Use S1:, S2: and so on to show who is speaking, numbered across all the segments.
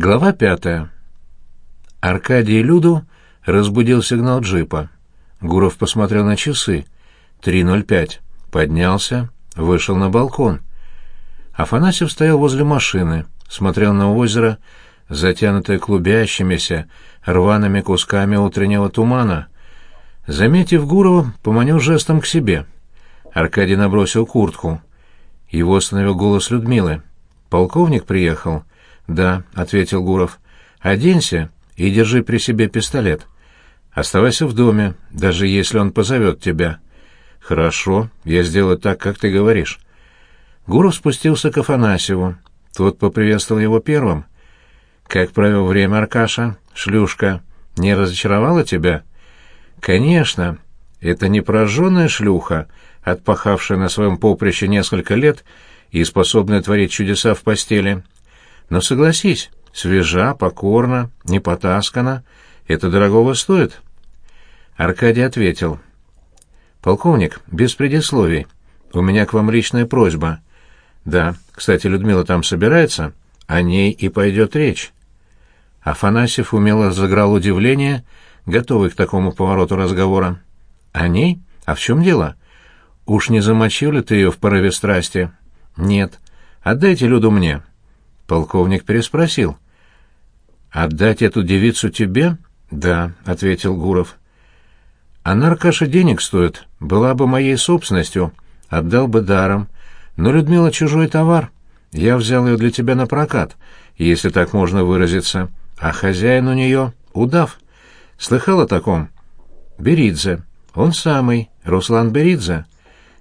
S1: Глава пятая. Аркадий Люду разбудил сигнал джипа. Гуров посмотрел на часы. 3.05. Поднялся, вышел на балкон. Афанасьев стоял возле машины, смотрел на озеро, затянутое клубящимися, рваными кусками утреннего тумана. Заметив Гурова, поманил жестом к себе. Аркадий набросил куртку. Его остановил голос Людмилы. «Полковник приехал?» «Да», — ответил Гуров. «Оденься и держи при себе пистолет. Оставайся в доме, даже если он позовет тебя». «Хорошо, я сделаю так, как ты говоришь». Гуров спустился к Афанасьеву. Тот поприветствовал его первым. «Как провел время, Аркаша? Шлюшка. Не разочаровала тебя?» «Конечно. Это не прожженная шлюха, отпахавшая на своем поприще несколько лет и способная творить чудеса в постели. Но согласись, свежа, покорна, не потаскана. Это дорогого стоит. Аркадий ответил. «Полковник, без предисловий. У меня к вам личная просьба. Да, кстати, Людмила там собирается, о ней и пойдет речь». Афанасьев умело заграл удивление, готовый к такому повороту разговора. «О ней? А в чем дело? Уж не замочил ли ты ее в порыве страсти?» «Нет. Отдайте Люду мне. Полковник переспросил. «Отдать эту девицу тебе?» «Да», — ответил Гуров. «Она, Аркаша, денег стоит. Была бы моей собственностью. Отдал бы даром. Но Людмила чужой товар. Я взял ее для тебя на прокат, если так можно выразиться. А хозяин у нее — удав. Слыхал о таком?» «Беридзе. Он самый. Руслан Беридзе.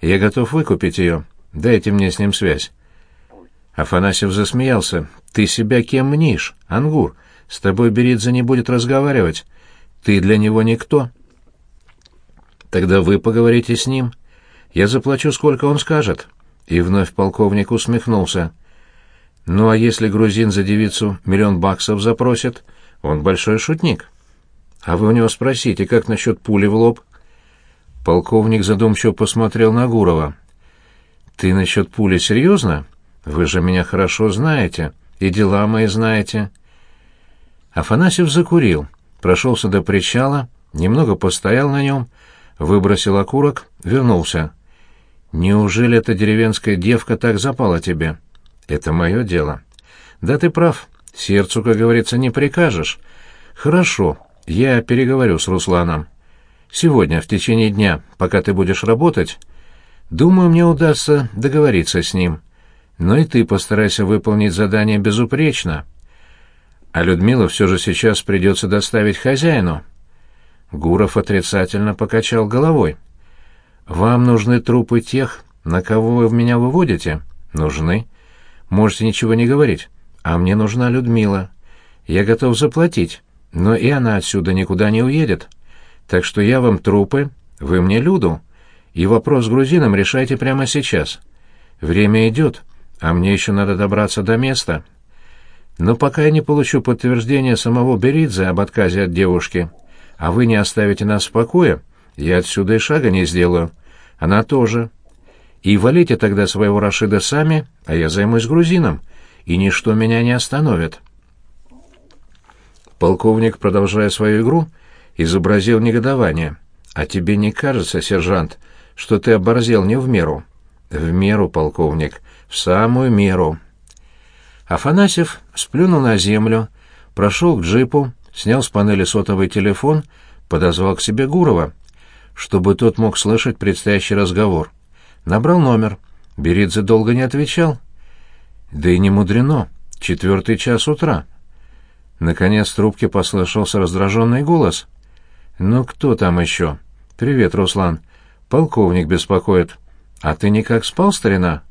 S1: Я готов выкупить ее. Дайте мне с ним связь». Афанасьев засмеялся. «Ты себя кем мнишь, Ангур? С тобой Беридзе не будет разговаривать. Ты для него никто». «Тогда вы поговорите с ним. Я заплачу, сколько он скажет». И вновь полковник усмехнулся. «Ну а если грузин за девицу миллион баксов запросит, он большой шутник. А вы у него спросите, как насчет пули в лоб?» Полковник задумчиво посмотрел на Гурова. «Ты насчет пули серьезно?» Вы же меня хорошо знаете, и дела мои знаете. Афанасьев закурил, прошелся до причала, немного постоял на нем, выбросил окурок, вернулся. Неужели эта деревенская девка так запала тебе? Это мое дело. Да ты прав, сердцу, как говорится, не прикажешь. Хорошо, я переговорю с Русланом. Сегодня, в течение дня, пока ты будешь работать, думаю, мне удастся договориться с ним но и ты постарайся выполнить задание безупречно. А Людмила все же сейчас придется доставить хозяину. Гуров отрицательно покачал головой. «Вам нужны трупы тех, на кого вы в меня выводите?» «Нужны. Можете ничего не говорить. А мне нужна Людмила. Я готов заплатить, но и она отсюда никуда не уедет. Так что я вам трупы, вы мне Люду. И вопрос с грузином решайте прямо сейчас. Время идет, а мне еще надо добраться до места. Но пока я не получу подтверждения самого Беридзе об отказе от девушки, а вы не оставите нас в покое, я отсюда и шага не сделаю. Она тоже. И валите тогда своего Рашида сами, а я займусь грузином, и ничто меня не остановит. Полковник, продолжая свою игру, изобразил негодование. «А тебе не кажется, сержант, что ты оборзел не в меру?» «В меру, полковник в самую меру. Афанасьев сплюнул на землю, прошел к джипу, снял с панели сотовый телефон, подозвал к себе Гурова, чтобы тот мог слышать предстоящий разговор. Набрал номер. Беридзе долго не отвечал. Да и не мудрено. Четвертый час утра. Наконец в трубке послышался раздраженный голос. «Ну кто там еще?» «Привет, Руслан. Полковник беспокоит. А ты никак спал, старина?»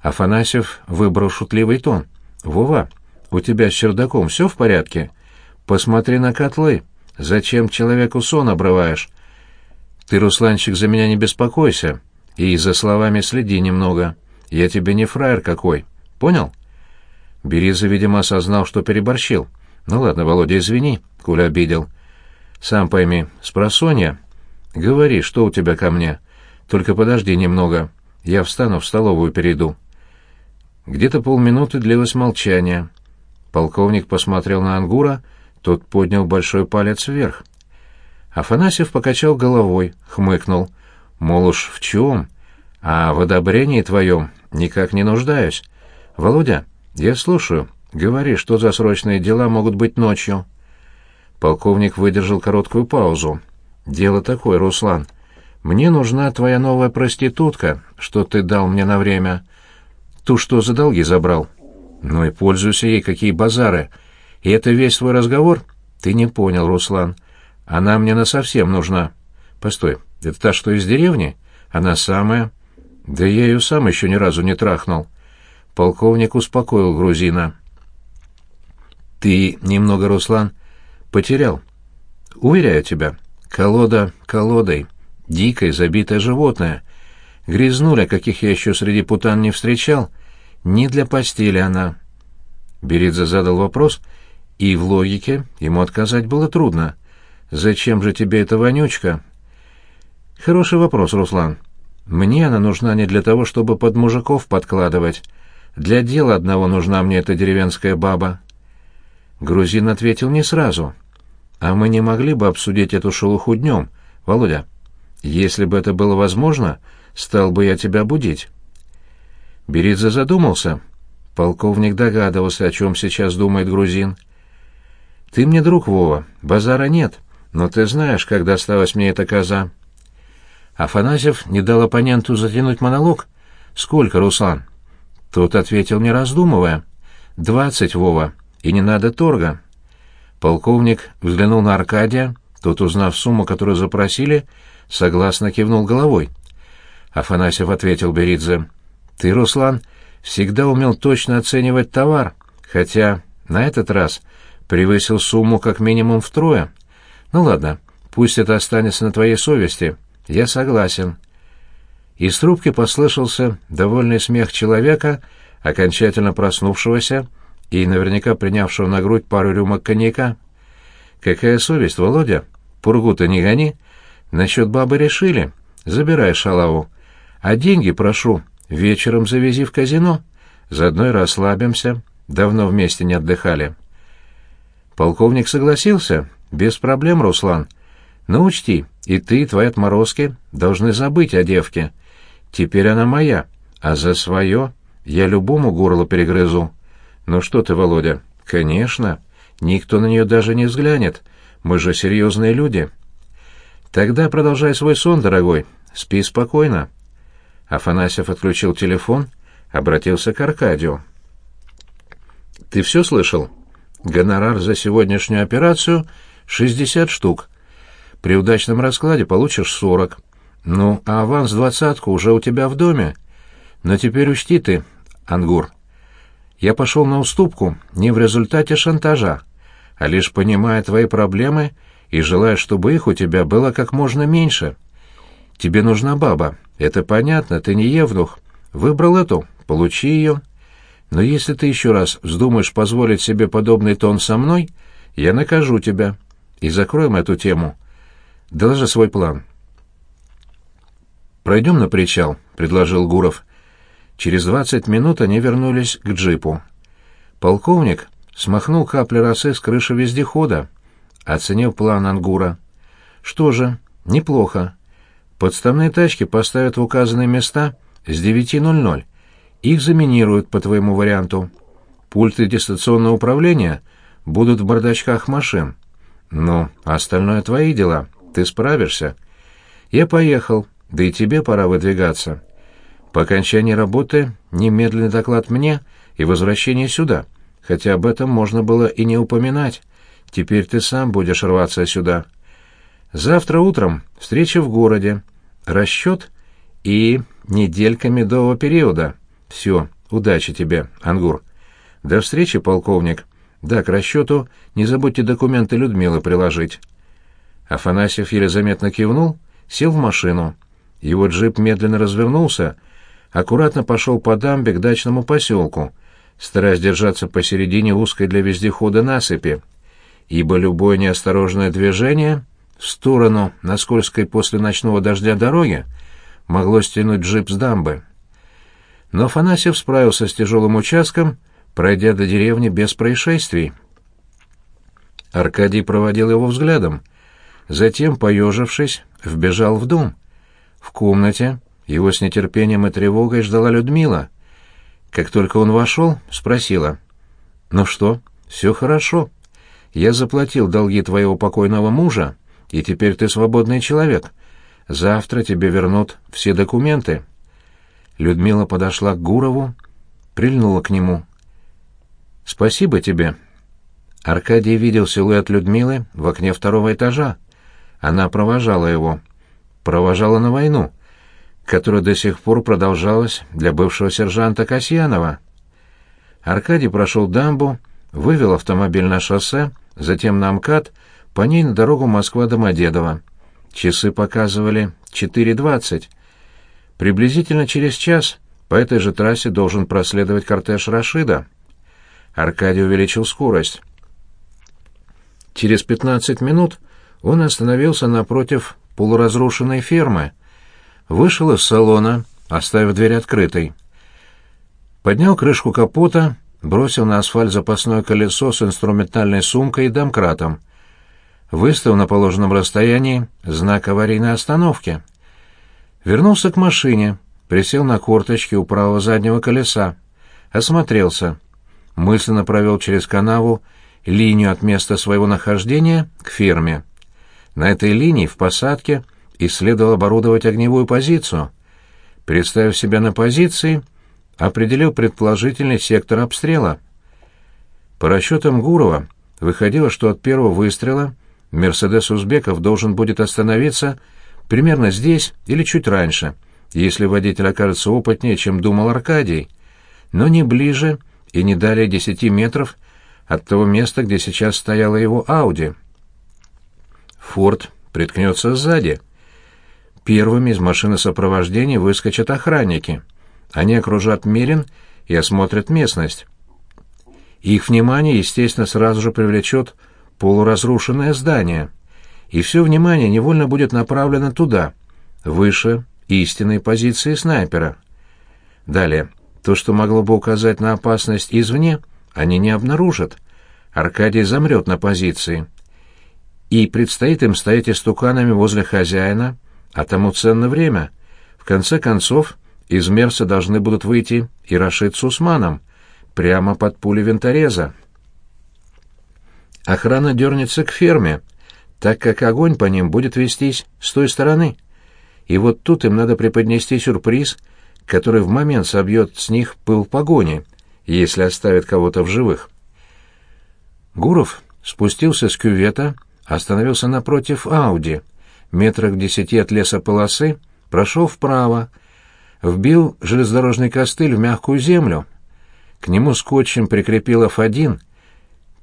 S1: Афанасьев выбрал шутливый тон. «Вова, у тебя с чердаком все в порядке? Посмотри на котлы. Зачем человеку сон обрываешь? Ты, Русланчик, за меня не беспокойся. И за словами следи немного. Я тебе не фраер какой. Понял?» Бериза, видимо, осознал, что переборщил. «Ну ладно, Володя, извини, Куля обидел. Сам пойми, спросонья. Говори, что у тебя ко мне. Только подожди немного. Я встану, в столовую перейду». Где-то полминуты длилось молчание. Полковник посмотрел на Ангура, тот поднял большой палец вверх. Афанасьев покачал головой, хмыкнул. Мол уж в чем? А в одобрении твоем никак не нуждаюсь. Володя, я слушаю. Говори, что за срочные дела могут быть ночью. Полковник выдержал короткую паузу. Дело такое, Руслан. Мне нужна твоя новая проститутка, что ты дал мне на время. Ту, что за долги забрал. Ну и пользуйся ей, какие базары. И это весь твой разговор? Ты не понял, Руслан. Она мне насовсем нужна. Постой, это та, что из деревни? Она самая? Да я ее сам еще ни разу не трахнул. Полковник успокоил грузина. Ты немного, Руслан, потерял. Уверяю тебя, колода колодой, дикое забитое животное. Грязнуля, каких я еще среди путан не встречал, не для постели она. Беридзе задал вопрос, и в логике ему отказать было трудно. «Зачем же тебе эта вонючка?» «Хороший вопрос, Руслан. Мне она нужна не для того, чтобы под мужиков подкладывать. Для дела одного нужна мне эта деревенская баба». Грузин ответил не сразу. «А мы не могли бы обсудить эту шелуху днем, Володя? Если бы это было возможно, стал бы я тебя будить». Беридзе задумался. Полковник догадывался, о чем сейчас думает грузин. «Ты мне друг, Вова, базара нет, но ты знаешь, как досталась мне эта коза». Афанасьев не дал оппоненту затянуть монолог. «Сколько, Руслан?» Тот ответил, не раздумывая. «Двадцать, Вова, и не надо торга». Полковник взглянул на Аркадия, тот, узнав сумму, которую запросили, согласно кивнул головой. Афанасьев ответил Беридзе. «Ты, Руслан, всегда умел точно оценивать товар, хотя на этот раз превысил сумму как минимум втрое. Ну ладно, пусть это останется на твоей совести. Я согласен». Из трубки послышался довольный смех человека, окончательно проснувшегося и наверняка принявшего на грудь пару рюмок коньяка. «Какая совесть, Володя? Пургу-то не гони. Насчет бабы решили. Забирай шалаву. А деньги, прошу, вечером завези в казино. Заодно и расслабимся. Давно вместе не отдыхали». Полковник согласился. «Без проблем, Руслан. Но учти, и ты, и твои отморозки должны забыть о девке». Теперь она моя, а за свое я любому горло перегрызу. Ну что ты, Володя? Конечно. Никто на нее даже не взглянет. Мы же серьезные люди. Тогда продолжай свой сон, дорогой. Спи спокойно. Афанасьев отключил телефон, обратился к Аркадию. Ты все слышал? Гонорар за сегодняшнюю операцию — шестьдесят штук. При удачном раскладе получишь сорок. Ну, а аванс двадцатку уже у тебя в доме. Но теперь учти ты, Ангур. Я пошел на уступку не в результате шантажа, а лишь понимая твои проблемы и желая, чтобы их у тебя было как можно меньше. Тебе нужна баба, это понятно, ты не евнух. Выбрал эту, получи ее. Но если ты еще раз вздумаешь позволить себе подобный тон со мной, я накажу тебя. И закроем эту тему. Доложи свой план. «Пройдем на причал», — предложил Гуров. Через двадцать минут они вернулись к джипу. Полковник смахнул капли росы с крыши вездехода, оценив план Ангура. «Что же, неплохо. Подставные тачки поставят в указанные места с 9.00. Их заминируют по твоему варианту. Пульты дистанционного управления будут в бардачках машин. Ну, остальное твои дела. Ты справишься. Я поехал». Да и тебе пора выдвигаться. По окончании работы немедленный доклад мне и возвращение сюда, хотя об этом можно было и не упоминать. Теперь ты сам будешь рваться сюда. Завтра утром встреча в городе, расчет и неделька медового периода. Все, удачи тебе, Ангур. До встречи, полковник. Да, к расчету не забудьте документы Людмилы приложить. Афанасьев еле заметно кивнул, сел в машину. Его джип медленно развернулся, аккуратно пошел по дамбе к дачному поселку, стараясь держаться посередине узкой для вездехода насыпи, ибо любое неосторожное движение в сторону на скользкой после ночного дождя дороги могло стянуть джип с дамбы. Но Афанасьев справился с тяжелым участком, пройдя до деревни без происшествий. Аркадий проводил его взглядом. Затем, поежившись, вбежал в дом. В комнате его с нетерпением и тревогой ждала Людмила. Как только он вошел, спросила. «Ну что, все хорошо. Я заплатил долги твоего покойного мужа, и теперь ты свободный человек. Завтра тебе вернут все документы». Людмила подошла к Гурову, прильнула к нему. «Спасибо тебе». Аркадий видел силуэт Людмилы в окне второго этажа. Она провожала его. Провожала на войну, которая до сих пор продолжалась для бывшего сержанта Касьянова. Аркадий прошел дамбу, вывел автомобиль на шоссе, затем на МКАД, по ней на дорогу Москва-Домодедово. Часы показывали 4.20. Приблизительно через час по этой же трассе должен проследовать кортеж Рашида. Аркадий увеличил скорость. Через 15 минут он остановился напротив полуразрушенной фермы. Вышел из салона, оставив дверь открытой. Поднял крышку капота, бросил на асфальт запасное колесо с инструментальной сумкой и домкратом. Выставил на положенном расстоянии знак аварийной остановки. Вернулся к машине, присел на корточки у правого заднего колеса, осмотрелся, мысленно провел через канаву линию от места своего нахождения к ферме. На этой линии в посадке исследовал оборудовать огневую позицию. Представив себя на позиции, определил предположительный сектор обстрела. По расчетам Гурова, выходило, что от первого выстрела «Мерседес Узбеков» должен будет остановиться примерно здесь или чуть раньше, если водитель окажется опытнее, чем думал Аркадий, но не ближе и не далее десяти метров от того места, где сейчас стояла его Ауди. Форд приткнется сзади. Первыми из машины сопровождения выскочат охранники. Они окружат Мерин и осмотрят местность. Их внимание, естественно, сразу же привлечет полуразрушенное здание, и все внимание невольно будет направлено туда, выше истинной позиции снайпера. Далее, то, что могло бы указать на опасность извне, они не обнаружат. Аркадий замрет на позиции и предстоит им стоять истуканами возле хозяина, а тому ценно время. В конце концов, из Мерса должны будут выйти и Рашид с Усманом, прямо под пули винтореза. Охрана дернется к ферме, так как огонь по ним будет вестись с той стороны. И вот тут им надо преподнести сюрприз, который в момент собьет с них пыл погони, если оставит кого-то в живых. Гуров спустился с кювета, остановился напротив Ауди, метрах в десяти от леса полосы, прошел вправо, вбил железнодорожный костыль в мягкую землю. К нему скотчем прикрепил F1,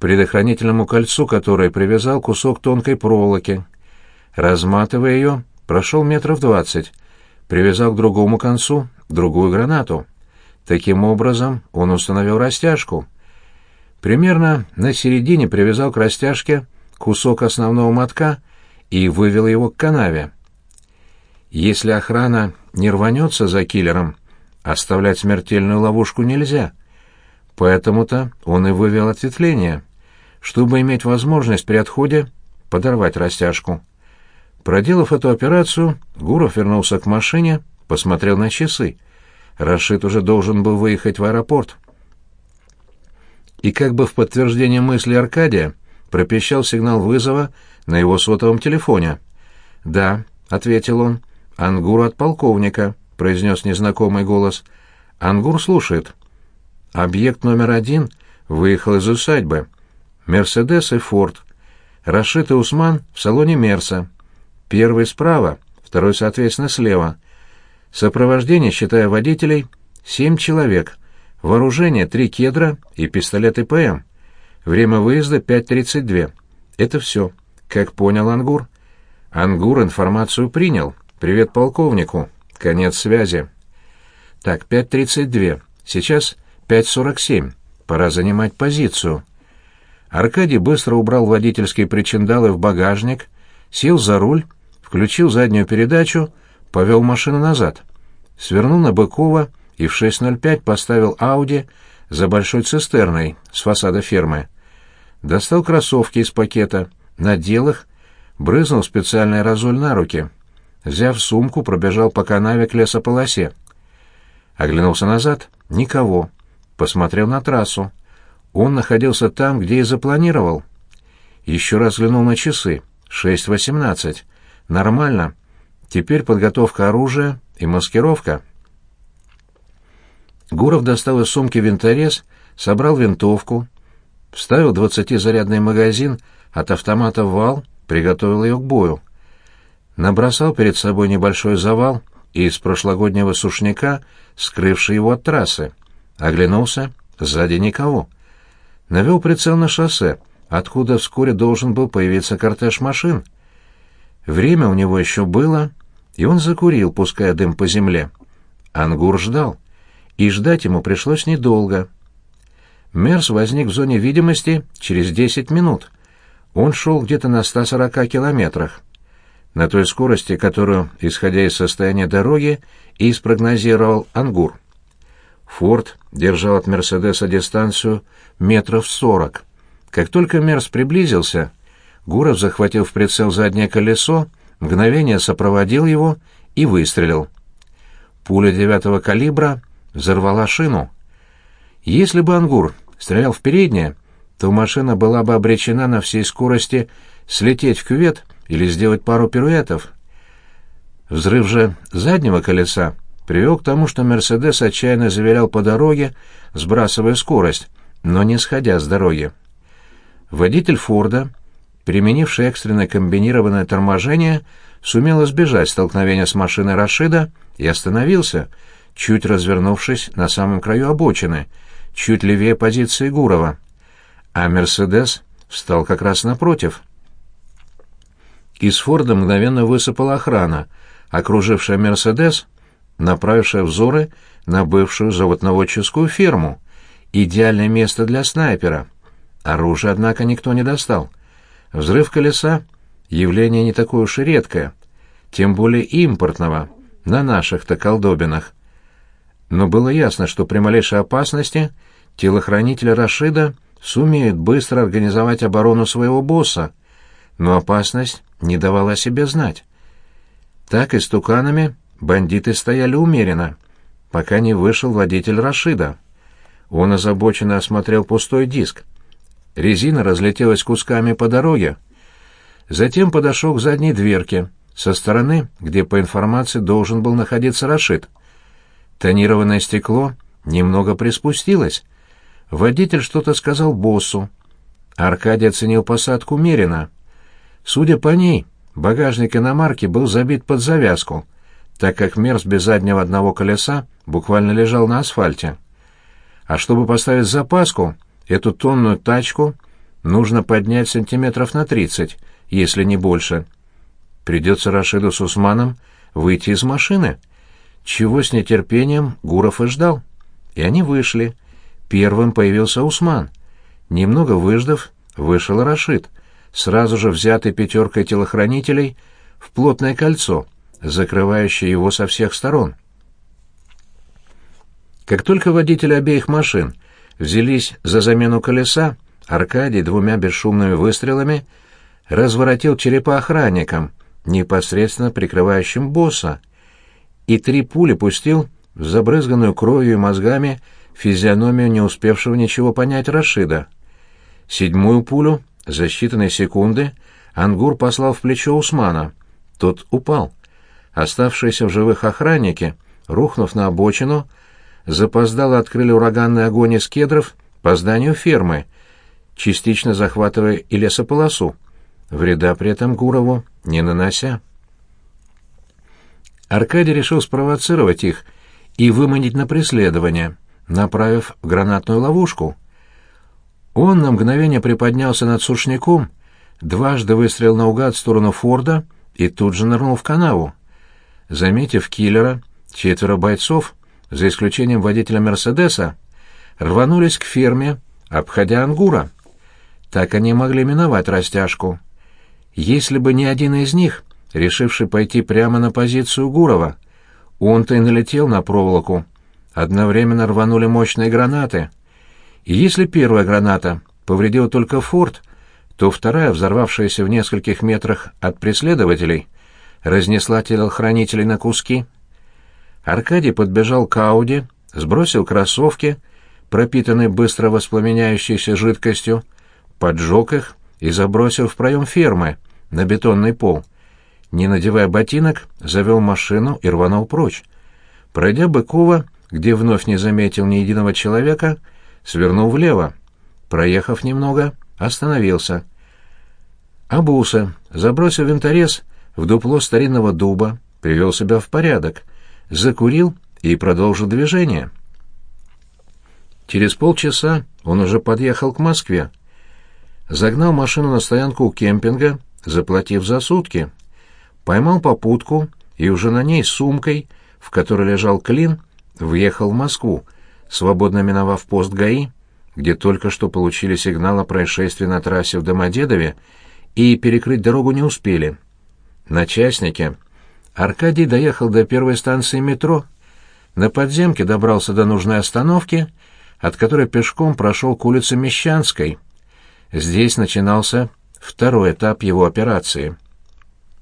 S1: предохранительному кольцу которое привязал кусок тонкой проволоки. Разматывая ее, прошел метров двадцать, привязал к другому концу другую гранату. Таким образом он установил растяжку. Примерно на середине привязал к растяжке кусок основного мотка и вывел его к канаве. Если охрана не рванется за киллером, оставлять смертельную ловушку нельзя. Поэтому-то он и вывел ответвление, чтобы иметь возможность при отходе подорвать растяжку. Проделав эту операцию, Гуров вернулся к машине, посмотрел на часы. Рашид уже должен был выехать в аэропорт. И как бы в подтверждение мысли Аркадия, пропищал сигнал вызова на его сотовом телефоне. «Да», — ответил он. «Ангур от полковника», — произнес незнакомый голос. «Ангур слушает». Объект номер один выехал из усадьбы. «Мерседес» и «Форд». Рашид и Усман в салоне «Мерса». Первый справа, второй, соответственно, слева. Сопровождение, считая водителей, семь человек. Вооружение — три кедра и пистолеты ПМ. Время выезда 5.32. Это все. Как понял Ангур? Ангур информацию принял. Привет полковнику. Конец связи. Так, 5.32. Сейчас 5.47. Пора занимать позицию. Аркадий быстро убрал водительские причиндалы в багажник, сел за руль, включил заднюю передачу, повел машину назад. Свернул на Быкова и в 6.05 поставил Ауди за большой цистерной с фасада фермы. Достал кроссовки из пакета, надел их, брызнул специальный аэрозоль на руки. Взяв сумку, пробежал по канаве к лесополосе. Оглянулся назад — никого. Посмотрел на трассу. Он находился там, где и запланировал. Еще раз взглянул на часы. Шесть восемнадцать. Нормально. Теперь подготовка оружия и маскировка. Гуров достал из сумки винторез, собрал винтовку, вставил двадцатизарядный магазин от автомата в вал, приготовил ее к бою. Набросал перед собой небольшой завал из прошлогоднего сушняка, скрывший его от трассы. Оглянулся, сзади никого. Навел прицел на шоссе, откуда вскоре должен был появиться кортеж машин. Время у него еще было, и он закурил, пуская дым по земле. Ангур ждал и ждать ему пришлось недолго. Мерс возник в зоне видимости через 10 минут. Он шел где-то на 140 километрах. На той скорости, которую, исходя из состояния дороги, и спрогнозировал Ангур. Форд держал от Мерседеса дистанцию метров сорок. Как только Мерс приблизился, Гуров захватил в прицел заднее колесо, мгновение сопроводил его и выстрелил. Пуля девятого калибра взорвала шину. Если бы Ангур стрелял в переднее, то машина была бы обречена на всей скорости слететь в кювет или сделать пару пируэтов. Взрыв же заднего колеса привел к тому, что «Мерседес» отчаянно заверял по дороге, сбрасывая скорость, но не сходя с дороги. Водитель «Форда», применивший экстренное комбинированное торможение, сумел избежать столкновения с машиной Рашида и остановился — чуть развернувшись на самом краю обочины, чуть левее позиции Гурова. А «Мерседес» встал как раз напротив. Из «Форда» мгновенно высыпала охрана, окружившая «Мерседес», направившая взоры на бывшую заводноводческую ферму. Идеальное место для снайпера. Оружие, однако, никто не достал. Взрыв колеса — явление не такое уж и редкое, тем более импортного, на наших-то колдобинах но было ясно, что при малейшей опасности телохранитель Рашида сумеет быстро организовать оборону своего босса, но опасность не давала о себе знать. Так и с туканами бандиты стояли умеренно, пока не вышел водитель Рашида. Он озабоченно осмотрел пустой диск. Резина разлетелась кусками по дороге. Затем подошел к задней дверке, со стороны, где, по информации, должен был находиться Рашид — Тонированное стекло немного приспустилось. Водитель что-то сказал боссу. Аркадий оценил посадку умеренно. Судя по ней, багажник иномарки был забит под завязку, так как Мерс без заднего одного колеса буквально лежал на асфальте. А чтобы поставить запаску, эту тонную тачку нужно поднять сантиметров на тридцать, если не больше. Придется Рашиду с Усманом выйти из машины — чего с нетерпением Гуров и ждал. И они вышли. Первым появился Усман. Немного выждав, вышел Рашид, сразу же взятый пятеркой телохранителей в плотное кольцо, закрывающее его со всех сторон. Как только водители обеих машин взялись за замену колеса, Аркадий двумя бесшумными выстрелами разворотил черепа охранникам, непосредственно прикрывающим босса, и три пули пустил в забрызганную кровью и мозгами физиономию не успевшего ничего понять Рашида. Седьмую пулю за считанные секунды Ангур послал в плечо Усмана. Тот упал. Оставшиеся в живых охранники, рухнув на обочину, запоздало открыли ураганный огонь из кедров по зданию фермы, частично захватывая и лесополосу, вреда при этом Гурову не нанося. Аркадий решил спровоцировать их и выманить на преследование, направив гранатную ловушку. Он на мгновение приподнялся над сушняком, дважды выстрелил наугад в сторону Форда и тут же нырнул в канаву. Заметив киллера, четверо бойцов, за исключением водителя «Мерседеса», рванулись к ферме, обходя ангура. Так они могли миновать растяжку. Если бы не один из них, решивший пойти прямо на позицию Гурова. Он-то и налетел на проволоку. Одновременно рванули мощные гранаты. И если первая граната повредила только форт, то вторая, взорвавшаяся в нескольких метрах от преследователей, разнесла телохранителей на куски. Аркадий подбежал к Ауди, сбросил кроссовки, пропитанные быстро воспламеняющейся жидкостью, поджег их и забросил в проем фермы, на бетонный пол. Не надевая ботинок, завел машину и рванул прочь. Пройдя Быкова, где вновь не заметил ни единого человека, свернул влево. Проехав немного, остановился. Обулся, забросил винторез в дупло старинного дуба, привел себя в порядок, закурил и продолжил движение. Через полчаса он уже подъехал к Москве. Загнал машину на стоянку у кемпинга, заплатив за сутки. Поймал попутку и уже на ней сумкой, в которой лежал клин, въехал в Москву, свободно миновав пост ГАИ, где только что получили сигнал о происшествии на трассе в Домодедове и перекрыть дорогу не успели. На частнике Аркадий доехал до первой станции метро, на подземке добрался до нужной остановки, от которой пешком прошел к улице Мещанской. Здесь начинался второй этап его операции —